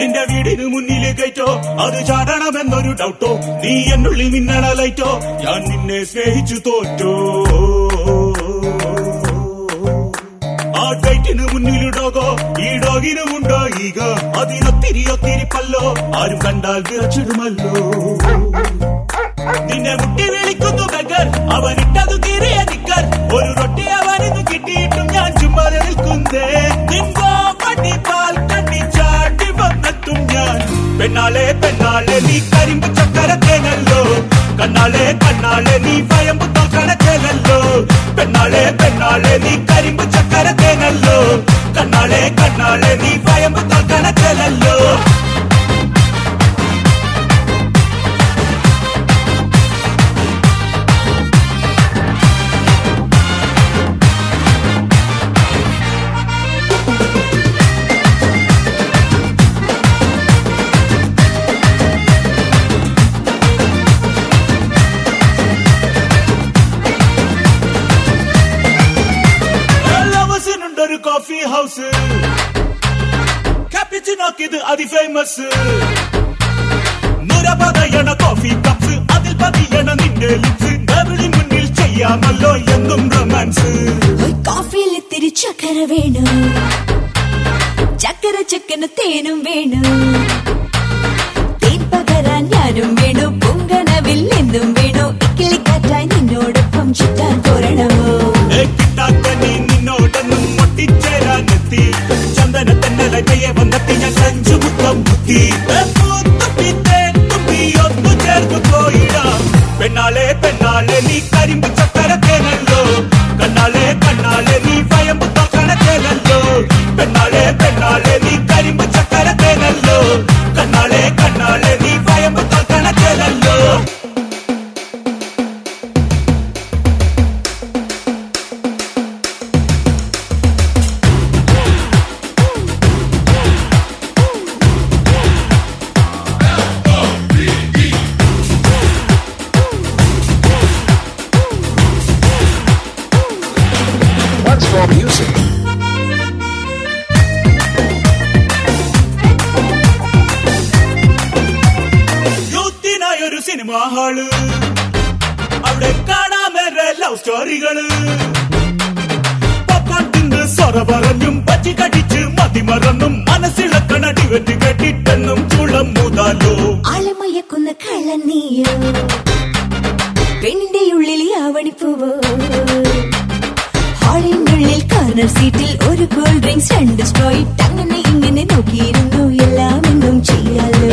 നിന്റെ വീടിന് മുന്നിലെ കയറ്റോ? അത് ചാടണമെന്നൊരു ഡൗട്ടോ നീ എന്നുള്ളിൽ മിന്നണ ലൈറ്റോ ഞാൻ നിന്നെ സ്നേഹിച്ചു തോറ്റോ. ആ ഡൈറ്റിന് മുന്നിൽ ഈ ഡോഗിനുമുണ്ടോ ഈഗ? അതിനൊത്തിരി ഒത്തിരി പല്ലോ. ആരും കണ്ടാൽ വിറച്ചിടുമല്ലോ നിന്നെ മുട്ടി വിളിക്കുന്നു ബഗർ. അവനിട്ടതു ഞാൻ പെണ്ണാളെ പെണ്ണാളെ നീ കരിമ്പ് ചക്കര തേനല്ലോ കണ്ണാളെ കണ്ണാളെ നീ ക്യാപിച്ചിനോക്കിത് അതി ഫേമസ് നിരപതയണ കോഫി കപ്സ് അതിൽ പതിയണ നിന്റെ ലിപ്സ് ഡബിളി മുന്നിൽ ചെയ്യാമല്ലോ എന്നും റൊമാൻസ് കോഫിയിൽ ഇത്തിരി ചക്കര വേണു. ചക്കര ചക്കന് തേനും വേണു. కన్నాలే పెన్నాలే నీ కరింపు చక్కర తేనల్లో. కన్నాలే కన్నాలే నీ భయం తొక్కన తేనల్లో. పెన్నాలే పెన్నాలే ഒരു സിനിമാ ഹാൾ. അവിടെ കാണാൻ ലവ് സ്റ്റോറികൾ പപ്പാട്ടിന്ന് സൊറ പറഞ്ഞും പച്ചി കടിച്ച് മതി മറന്നും മനസ്സിളക്കണ ഡിവറ്റ് കെട്ടിട്ടെന്നും ചുളം മുതാലോ ആലമയക്കുന്ന കള്ളനീയോ പെണ്ണിന്റെ ഉള്ളിൽ ആവണിപ്പൂവോ ഹാളിന്റെ ഉള്ളിൽ കോർണർ സീറ്റിൽ ഒരു കൂൾ ഡ്രിങ്ക്സ് രണ്ട് സ്പ്രൈറ്റ് അങ്ങനെ ഇങ്ങനെ നോക്കിയിരുന്നു എല്ലാം എന്നും ചെയ്യാലോ